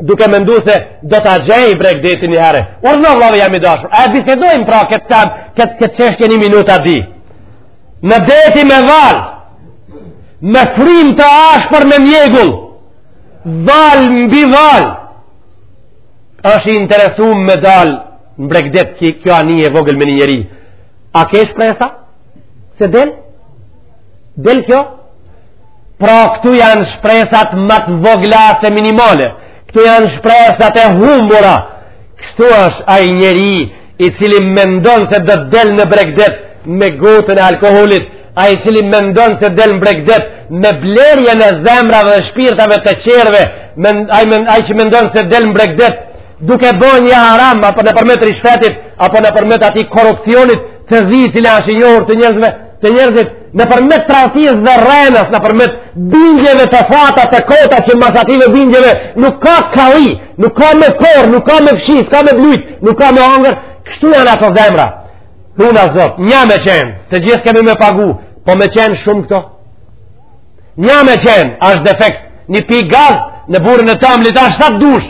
Speaker 2: duke mendu se do të gjej breg deti një herë. Urdhno vllau jem i dashur. A e bisedojmë pra këtë temë, këtë këtë çështje një minut a dy. Në det me valë, me frymë të ashpër, me mjegull, valë mbi valë, është i interesu me dalë në breg deti kjo anije e vogël me një njeri. A ke shpresa se del? Del kjo? Pra këtu janë shpresat ma të vogla se minimale. Këtu janë shpresat e humbura. Kështu është ai njeri i cili mendon se do të del në bregdet me gotën e alkoolit, ai i cili mendon se del në bregdet me blerjen e zemrave dhe shpirtave të tjerëve, ai ai që mendon se del në bregdet duke bo një haram apo nëpërmjet ryshfetit apo nëpërmjet atij korrupcionit të zi i cili asht i njohur te njerëzve te njerëzit nëpërmjet tradhtisë dhe rrenës nëpërmjet bindjeve të thata të kota që mas atyve bindjeve nuk ka kalli nuk ka me korr, nuk ka me fshi, s'ka me blujt nuk ka me hangër kështu janë ato zemra. Runa Zot, një me qenë, të gjithë kemi me pagu, po me qenë shumë këto. Një me qenë, është defekt, një pikë gaz në burën e tamlit është satë dush,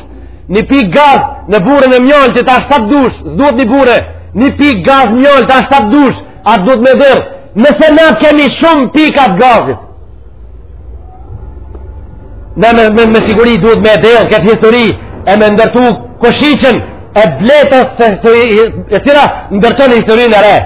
Speaker 2: një pikë gaz në burën e mjaltit është satë dush, s'duhet një burë, një pikë gaz mjaltë është satë dush, atë duhet me dhërë, nëse na kemi shumë pika t'gazit. Në me, me, me siguri duhet me e derdh këtë histori e me ndërtu koshiqen e bletës e cila ndërton historinë e re,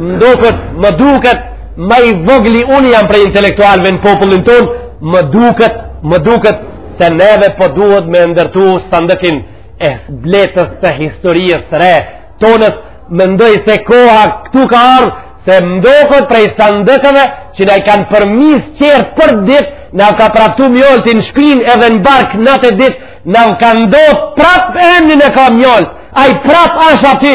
Speaker 2: M'duket, më duket, ma i vogli unë jam prej intelektualëve në popullin tonë, më duket, më duket se neve po duhet me ndërtu sandëkin e bletës të historisë së re, tonës mendoj se koha këtu ka ardhë, se m'duket prej sandëkëve që ne kanë përmysë qërë për ditë, na ka praptu mjolti në shpinë edhe në bark në atë ditë, na ka ndodhë prapë emnin e ka mjolt, ai prapë asht aty,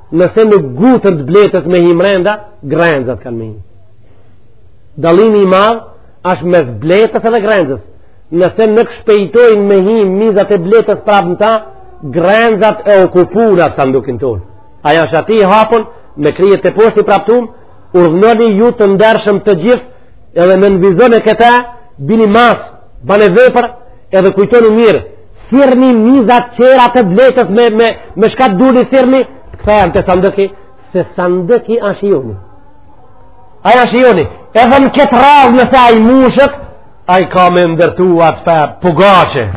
Speaker 2: Nëse nuk nguten bletët me hi mrenda, grenzat kanë me hi. Dallimi i madh është mes bletës edhe grenzës. Nëse nuk shpejtojnë me hi mizat e bletës prapë në ta, grenzat e okupun atë sandukin tonë. Ai është aty i hapun, me kryet teposhtë i praptum, urdhënoni ju të ndershëm të gjithë edhe nënvizone këta bini mas, bane vepër Edhe kujtoni mirë, thirrni mizat tjera të bletës me, me, me shka të doni thirrni, të kthehen te sandëki, se sandëki asht i joni. Ai asht i joni, edhe në këtë rast nëse ai mushet, ai ka me ndërtu atë far pogaçe,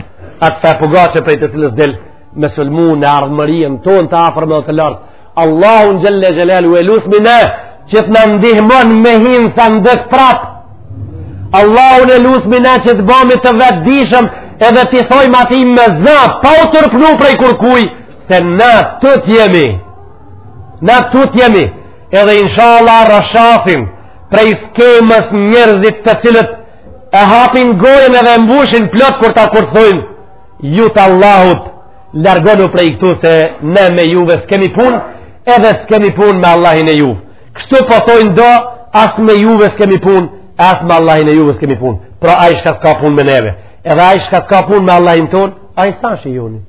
Speaker 2: atë far pogaçe prej të cilës del. me sulmu në ardhmërinë tonë të afërme edhe të largët Allahun xhele xhelaluhu e lusmi ne që të na ndihmon me hinë sa në dëtë prapë Allahun e lusmi ne që të bëhemi të vetëdijshëm edhe t'i thojmë atij me zë pa u turpnu prej kurkujt se na tutë jemi na tutë jemi edhe inshallah rrëshqasin prej skenës njerëzit të cilët e hapin gojën edhe e mbushin plot kur ta kur thojnë Ju të Allahut, largonu prej këtu se ne me juve s'kemi pun, edhe s'kemi pun me Allahin e juve. Kështu po thojnë do, as me juve s'kemi pun, as me Allahin e juve s'kemi pun. Pra ai çka s'ka pun me neve. Edhe ai çka s'ka pun me Allahin tonë, ai s'asht i joni.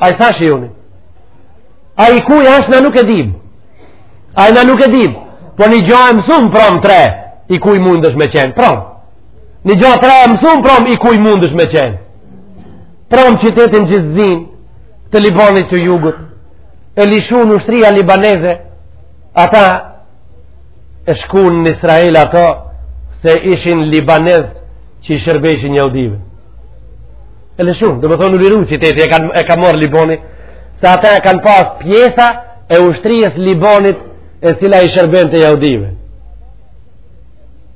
Speaker 2: Ai s'asht i joni. Ai i kujt asht ne nuk e dim. Ai ne nuk e dim. Po një gjo e mësum pram t're, i kujt mundet me qenë pram. Një gja t're e mësum prom i kujt mundet me qenë. Prom qytetin Xhizin të Libanit të Jugut, e lëshun ushtria libaneze, ata e shkun në Izrael ato, se ishin libanezë që i shërbeshin jahudive. E lëshun, domethonë u liru qyteti, e ka, e ka marrë Libani, se ata kanë pas pjesa e ushtrisë Libanit e cila i shërbente jahudive.